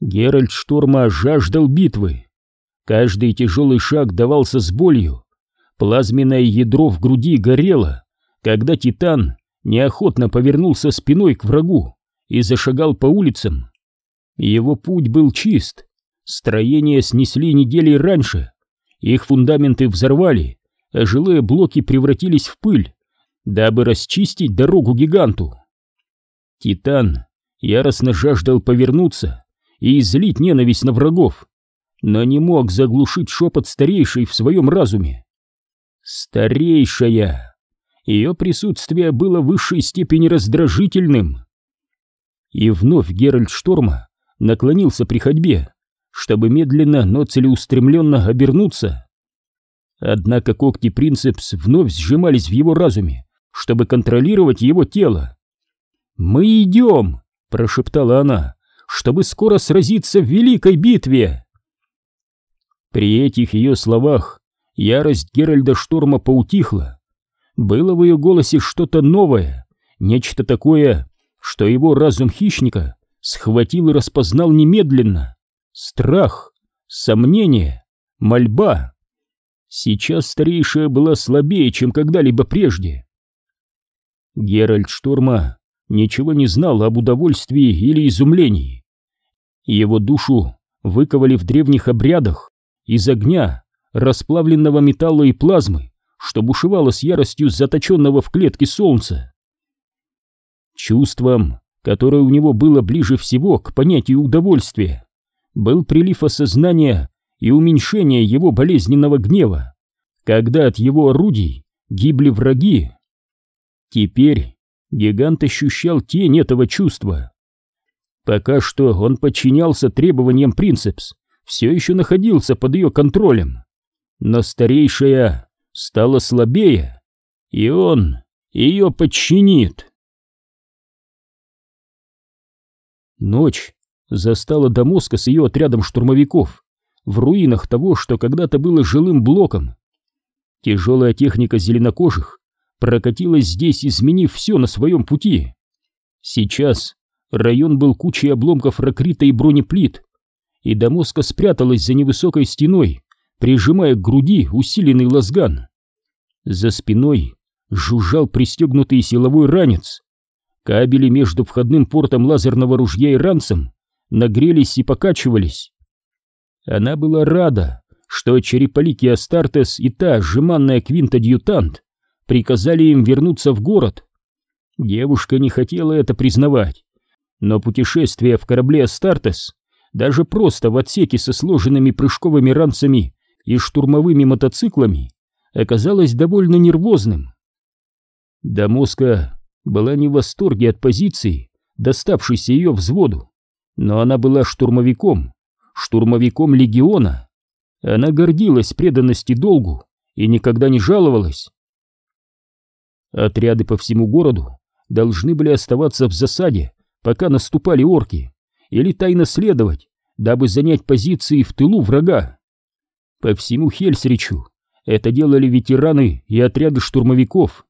Геральт Шторма жаждал битвы. Каждый тяжелый шаг давался с болью. Плазменное ядро в груди горело, когда Титан неохотно повернулся спиной к врагу и зашагал по улицам. Его путь был чист. Строения снесли недели раньше. Их фундаменты взорвали, а жилые блоки превратились в пыль, дабы расчистить дорогу гиганту. Титан яростно жаждал повернуться и излить ненависть на врагов, но не мог заглушить шепот старейшей в своем разуме. Старейшая! Ее присутствие было в высшей степени раздражительным. И вновь Геральт Шторма наклонился при ходьбе, чтобы медленно, но целеустремленно обернуться. Однако когти Принцепс вновь сжимались в его разуме, чтобы контролировать его тело. «Мы идем!» — прошептала она чтобы скоро сразиться в великой битве. При этих ее словах ярость Геральда Шторма поутихла. Было в ее голосе что-то новое, нечто такое, что его разум хищника схватил и распознал немедленно. Страх, сомнение, мольба. Сейчас старейшая была слабее, чем когда-либо прежде. Геральт Шторма ничего не знал об удовольствии или изумлении. Его душу выковали в древних обрядах из огня, расплавленного металла и плазмы, что бушевало с яростью заточенного в клетке солнца. Чувством, которое у него было ближе всего к понятию удовольствия, был прилив осознания и уменьшение его болезненного гнева, когда от его орудий гибли враги. Теперь гигант ощущал тень этого чувства. Пока что он подчинялся требованиям Принцепс, все еще находился под ее контролем. Но старейшая стала слабее, и он ее подчинит. Ночь застала Дамоска с ее отрядом штурмовиков в руинах того, что когда-то было жилым блоком. Тяжелая техника зеленокожих прокатилась здесь, изменив все на своем пути. Сейчас район был кучей обломков ракрита и бронеплит, и Дамоска спряталась за невысокой стеной, прижимая к груди усиленный лазган. За спиной жужжал пристегнутый силовой ранец. Кабели между входным портом лазерного ружья и ранцем нагрелись и покачивались. Она была рада, что череполики Астартес и та жеманная квинта-дьютант приказали им вернуться в город. Девушка не хотела это признавать, но путешествие в корабле Астартес, даже просто в отсеке со сложенными прыжковыми ранцами и штурмовыми мотоциклами, оказалось довольно нервозным. Дамоска была не в восторге от позиции, доставшейся ее взводу, но она была штурмовиком, штурмовиком легиона. Она гордилась преданности долгу и никогда не жаловалась. Отряды по всему городу должны были оставаться в засаде, пока наступали орки, или тайно следовать, дабы занять позиции в тылу врага. По всему Хельсричу это делали ветераны и отряды штурмовиков.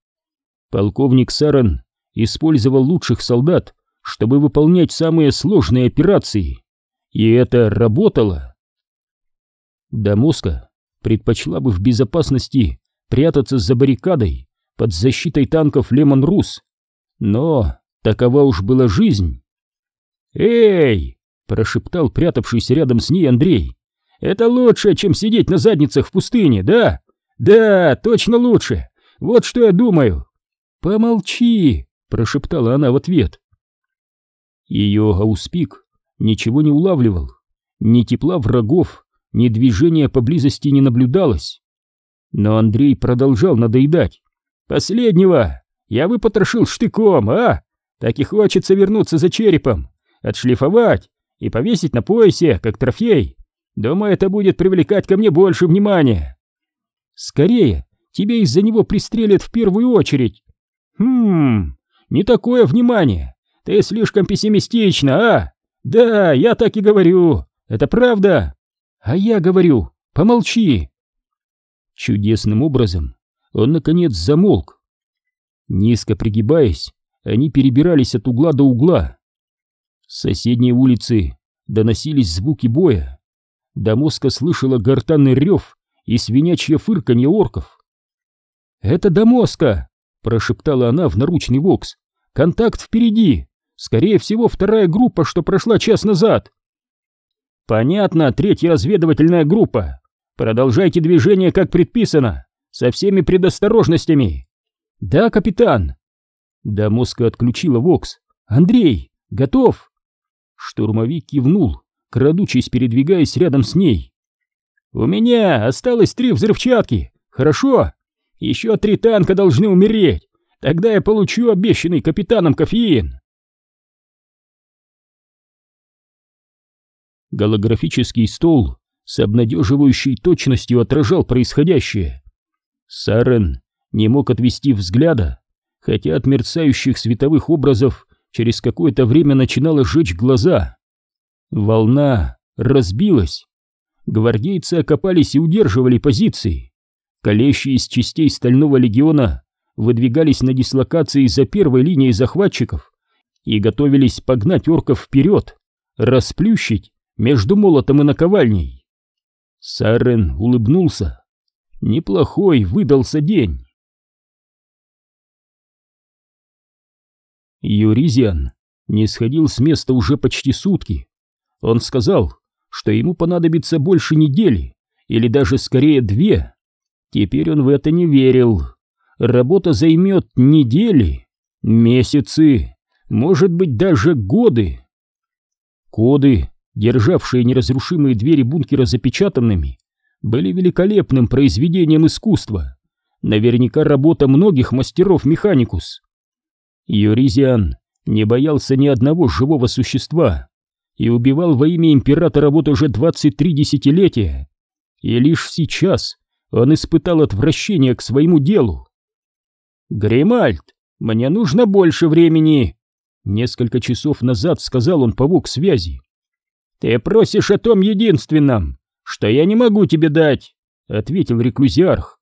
Полковник Саран использовал лучших солдат, чтобы выполнять самые сложные операции, и это работало. Дамоска предпочла бы в безопасности прятаться за баррикадой под защитой танков Лемон Рус, но Такова уж была жизнь. «Эй!» — прошептал прятавшийся рядом с ней Андрей. «Это лучше, чем сидеть на задницах в пустыне, да? Да, точно лучше. Вот что я думаю». «Помолчи!» — прошептала она в ответ. Ее ауспик ничего не улавливал. Ни тепла врагов, ни движения поблизости не наблюдалось. Но Андрей продолжал надоедать. «Последнего! Я выпотрошил штыком, а? Так и хочется вернуться за черепом, отшлифовать и повесить на поясе, как трофей. Думаю, это будет привлекать ко мне больше внимания. Скорее, тебя из-за него пристрелят в первую очередь. Хм, не такое внимание. Ты слишком пессимистична, а? Да, я так и говорю. Это правда. А я говорю, помолчи. Чудесным образом он, наконец, замолк. Низко пригибаясь, они перебирались от угла до угла. С соседней улицы доносились звуки боя. До мозга слышала гортанный рев и свинячье фырканье орков. «Это Дамоска!» — прошептала она в наручный вокс. «Контакт впереди! Скорее всего, вторая группа, что прошла час назад!» «Понятно, третья разведывательная группа. Продолжайте движение, как предписано, со всеми предосторожностями!» «Да, капитан!» Дамоска отключила вокс. «Андрей, готов?» Штурмовик кивнул, крадучись, передвигаясь рядом с ней. «У меня осталось три взрывчатки, хорошо? Еще три танка должны умереть, тогда я получу обещанный капитаном кофеин!» Голографический стол с обнадеживающей точностью отражал происходящее. Сарен не мог отвести взгляда, хотя от мерцающих световых образов через какое-то время начинало жечь глаза. Волна разбилась. Гвардейцы окопались и удерживали позиции. Колещи из частей Стального легиона выдвигались на дислокации за первой линией захватчиков и готовились погнать орков вперед, расплющить между молотом и наковальней. Сарен улыбнулся. Неплохой выдался день. Юризиан не сходил с места уже почти сутки. Он сказал, что ему понадобится больше недели, или даже скорее две. Теперь он в это не верил. Работа займет недели, месяцы, может быть даже годы. Коды, державшие неразрушимые двери бункера запечатанными, были великолепным произведением искусства. Наверняка работа многих мастеров механикус. Юризиан не боялся ни одного живого существа и убивал во имя императора вот уже 23 десятилетия. И лишь сейчас он испытал отвращение к своему делу. «Гримальд, мне нужно больше времени!» Несколько часов назад сказал он по вок-связи. «Ты просишь о том единственном, что я не могу тебе дать», — ответил реклюзиарх.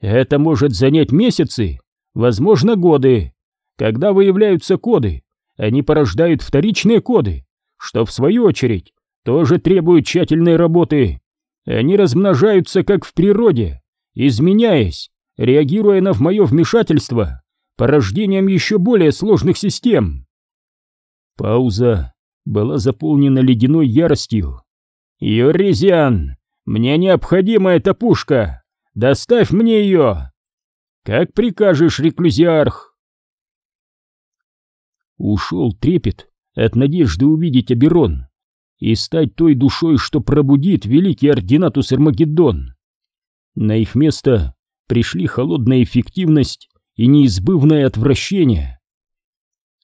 «Это может занять месяцы, возможно, годы, когда выявляются коды, они порождают вторичные коды, что в свою очередь тоже требуют тщательной работы. Они размножаются как в природе, изменяясь, реагируя на в мое вмешательство, порождением еще более сложных систем. Пауза была заполнена ледяной яростью. «Юризиан, мне необходима эта пушка! Доставь мне ее!» «Как прикажешь, реклюзиарх!» ушел трепет от надежды увидеть Аберон и стать той душой, что пробудит великий ординатус Эрмагеддон. На их место пришли холодная эффективность и неизбывное отвращение.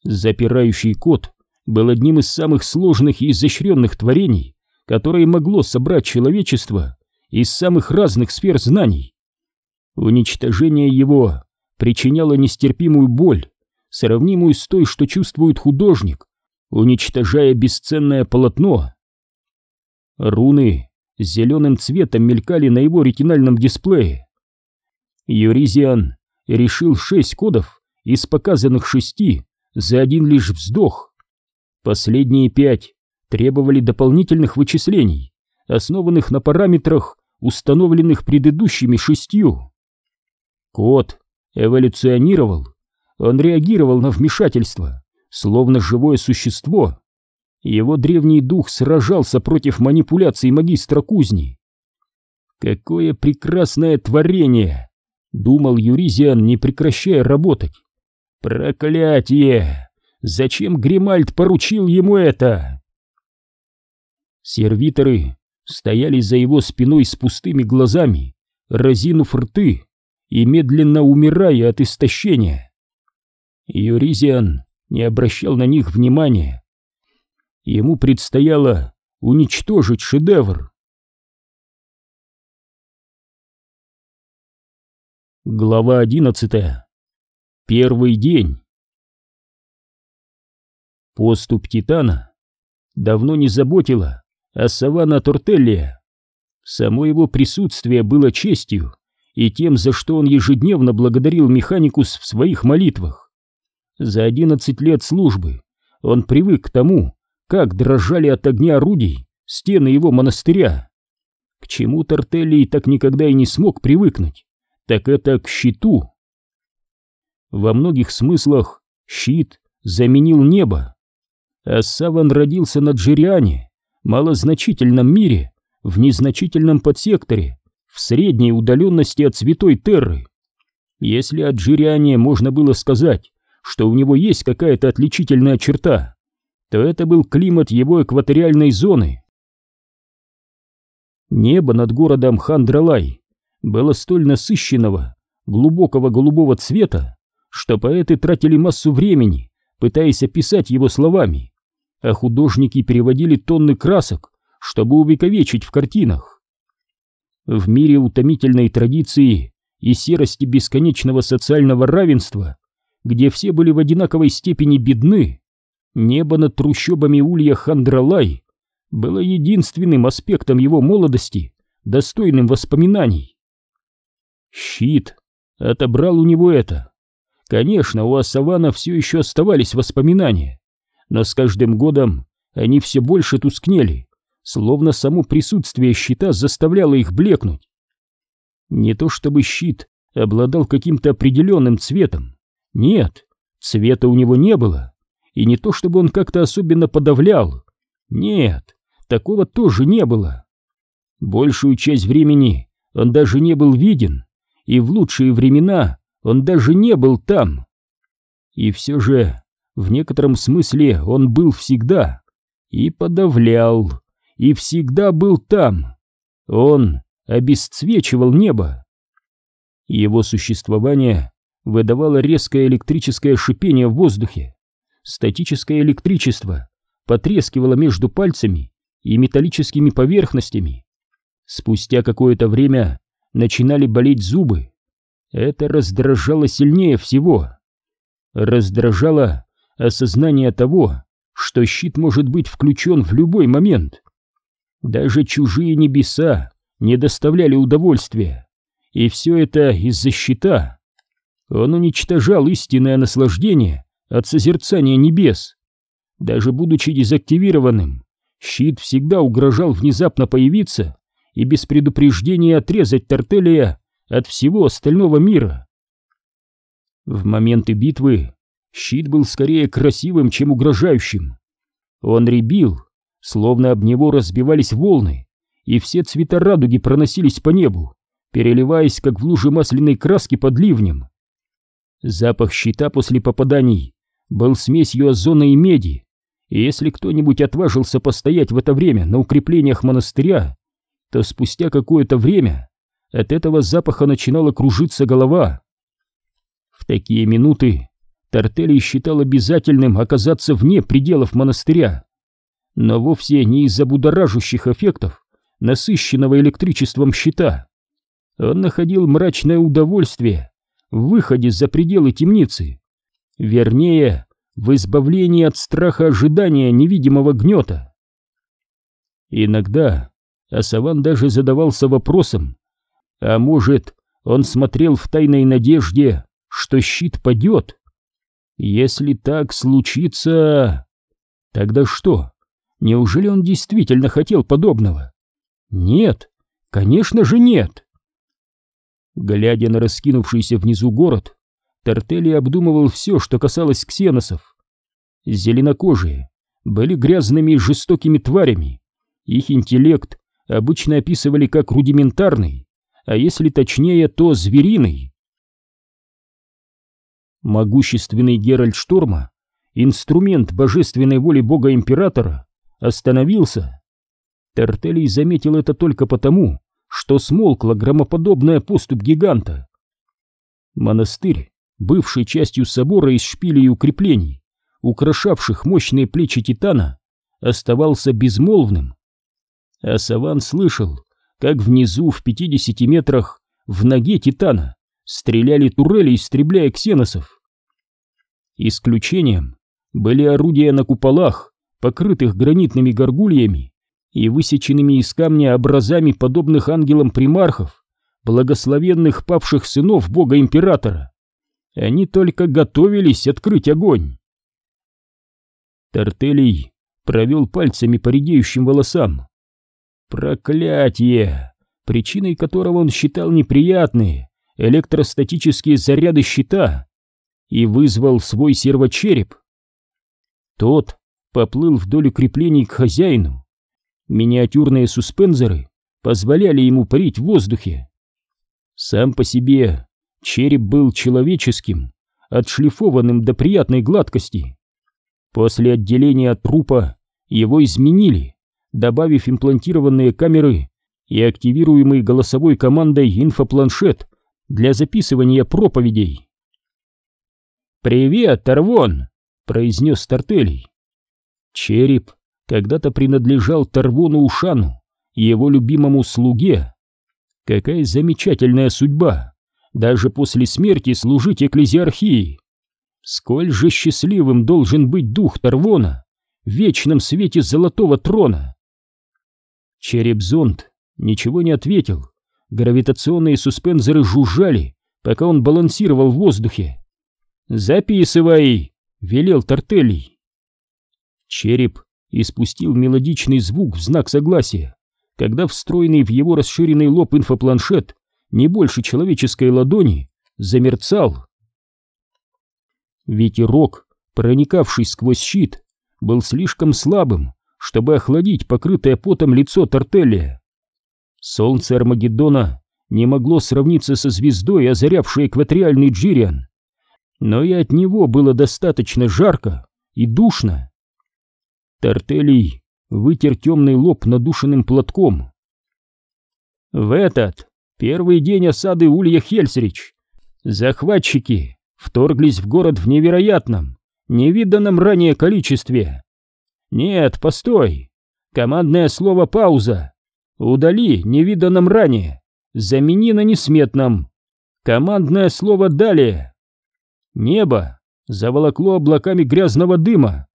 Запирающий код был одним из самых сложных и изощренных творений, которое могло собрать человечество из самых разных сфер знаний. Уничтожение его причиняло нестерпимую боль, сравнимую с той, что чувствует художник, уничтожая бесценное полотно. Руны зеленым цветом мелькали на его ретинальном дисплее. Юризиан решил шесть кодов из показанных шести за один лишь вздох. Последние пять требовали дополнительных вычислений, основанных на параметрах, установленных предыдущими шестью. Код эволюционировал он реагировал на вмешательство, словно живое существо. Его древний дух сражался против манипуляций магистра кузни. «Какое прекрасное творение!» — думал Юризиан, не прекращая работать. «Проклятие! Зачем Гримальд поручил ему это?» Сервиторы стояли за его спиной с пустыми глазами, разинув рты и медленно умирая от истощения. Юризиан не обращал на них внимания. Ему предстояло уничтожить шедевр. Глава одиннадцатая. Первый день. Поступ Титана давно не заботила о Савана Тортеллия. Само его присутствие было честью и тем, за что он ежедневно благодарил Механикус в своих молитвах. За одиннадцать лет службы он привык к тому, как дрожали от огня орудий стены его монастыря. К чему Тартелли так никогда и не смог привыкнуть, так это к щиту. Во многих смыслах щит заменил небо. А Саван родился на Джириане, малозначительном мире, в незначительном подсекторе, в средней удаленности от Святой Терры. Если о Джириане можно было сказать, что у него есть какая-то отличительная черта, то это был климат его экваториальной зоны. Небо над городом Хандралай было столь насыщенного, глубокого голубого цвета, что поэты тратили массу времени, пытаясь описать его словами, а художники переводили тонны красок, чтобы увековечить в картинах. В мире утомительной традиции и серости бесконечного социального равенства, где все были в одинаковой степени бедны, небо над трущобами улья Хандралай было единственным аспектом его молодости, достойным воспоминаний. Щит отобрал у него это. Конечно, у Асавана все еще оставались воспоминания, но с каждым годом они все больше тускнели, словно само присутствие щита заставляло их блекнуть. Не то чтобы щит обладал каким-то определенным цветом, нет, цвета у него не было, и не то чтобы он как-то особенно подавлял, нет, такого тоже не было. Большую часть времени он даже не был виден, и в лучшие времена он даже не был там. И все же, в некотором смысле, он был всегда, и подавлял, и всегда был там. Он обесцвечивал небо. Его существование выдавало резкое электрическое шипение в воздухе. Статическое электричество потрескивало между пальцами и металлическими поверхностями. Спустя какое-то время начинали болеть зубы. Это раздражало сильнее всего. Раздражало осознание того, что щит может быть включен в любой момент. Даже чужие небеса не доставляли удовольствия, и все это из-за щита. Он уничтожал истинное наслаждение от созерцания небес. Даже будучи дезактивированным, щит всегда угрожал внезапно появиться и без предупреждения отрезать Тартелия от всего остального мира. В моменты битвы щит был скорее красивым, чем угрожающим. Он ребил, словно об него разбивались волны, и все цвета радуги проносились по небу, переливаясь, как в луже масляной краски под ливнем. Запах щита после попаданий был смесью озона и меди, и если кто-нибудь отважился постоять в это время на укреплениях монастыря, то спустя какое-то время от этого запаха начинала кружиться голова. В такие минуты Тартелий считал обязательным оказаться вне пределов монастыря, но вовсе не из-за будоражащих эффектов, насыщенного электричеством щита. Он находил мрачное удовольствие в выходе за пределы темницы, вернее, в избавлении от страха ожидания невидимого гнета. Иногда Асаван даже задавался вопросом, а может, он смотрел в тайной надежде, что щит падет? Если так случится... Тогда что? Неужели он действительно хотел подобного? Нет, конечно же нет. Глядя на раскинувшийся внизу город, Тартели обдумывал все, что касалось ксеносов. Зеленокожие были грязными и жестокими тварями. Их интеллект обычно описывали как рудиментарный, а если точнее, то звериный. Могущественный Геральт Шторма, инструмент божественной воли бога-императора, остановился. Тертелий заметил это только потому, что смолкла громоподобная поступь гиганта. Монастырь бывший частью собора из шпилей и укреплений, украшавших мощные плечи Титана, оставался безмолвным. А Саван слышал, как внизу в пятидесяти метрах в ноге Титана стреляли турели, истребляя ксеносов. Исключением были орудия на куполах, покрытых гранитными горгульями и высеченными из камня образами подобных ангелам-примархов, благословенных павших сынов бога-императора. Они только готовились открыть огонь. Тартелий провел пальцами по редеющим волосам. Проклятие! Причиной которого он считал неприятные электростатические заряды щита и вызвал свой сервочереп. Тот поплыл вдоль укреплений к хозяину. Миниатюрные суспензоры позволяли ему парить в воздухе. Сам по себе череп был человеческим, отшлифованным до приятной гладкости. После отделения от трупа его изменили, добавив имплантированные камеры и активируемый голосовой командой инфопланшет для записывания проповедей. «Привет, Тарвон!» — произнес Тартелий. Череп когда-то принадлежал Тарвону Ушану, его любимому слуге. Какая замечательная судьба! Даже после смерти служить экклезиархии! Сколь же счастливым должен быть дух Тарвона в вечном свете золотого трона! Череп-зонд ничего не ответил. Гравитационные суспензоры жужжали, пока он балансировал в воздухе. «Записывай!» — велел Тартелий. Череп испустил мелодичный звук в знак согласия, когда встроенный в его расширенный лоб инфопланшет не больше человеческой ладони замерцал. Ветерок, проникавший сквозь щит, был слишком слабым, чтобы охладить покрытое потом лицо Тартелия. Солнце Армагеддона не могло сравниться со звездой, озарявшей экваториальный Джириан, но и от него было достаточно жарко и душно. Тартелий вытер темный лоб надушенным платком. В этот первый день осады Улья Хельсрич захватчики вторглись в город в невероятном, невиданном ранее количестве. Нет, постой. Командное слово «пауза». Удали невиданном ранее. Замени на несметном. Командное слово «далее». Небо заволокло облаками грязного дыма,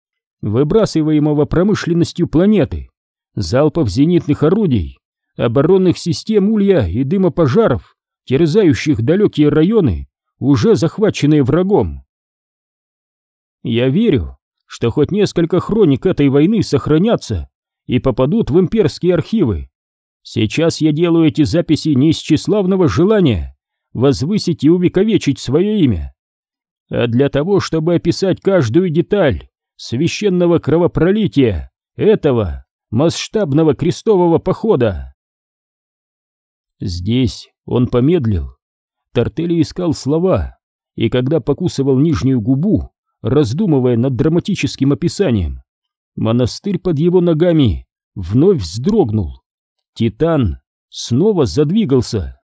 выбрасываемого промышленностью планеты, залпов зенитных орудий, оборонных систем улья и дыма пожаров, терзающих далекие районы, уже захваченные врагом. Я верю, что хоть несколько хроник этой войны сохранятся и попадут в имперские архивы. Сейчас я делаю эти записи не из тщеславного желания возвысить и увековечить свое имя, а для того, чтобы описать каждую деталь священного кровопролития этого масштабного крестового похода. Здесь он помедлил. Тартели искал слова, и когда покусывал нижнюю губу, раздумывая над драматическим описанием. Монастырь под его ногами вновь вздрогнул. Титан снова задвигался.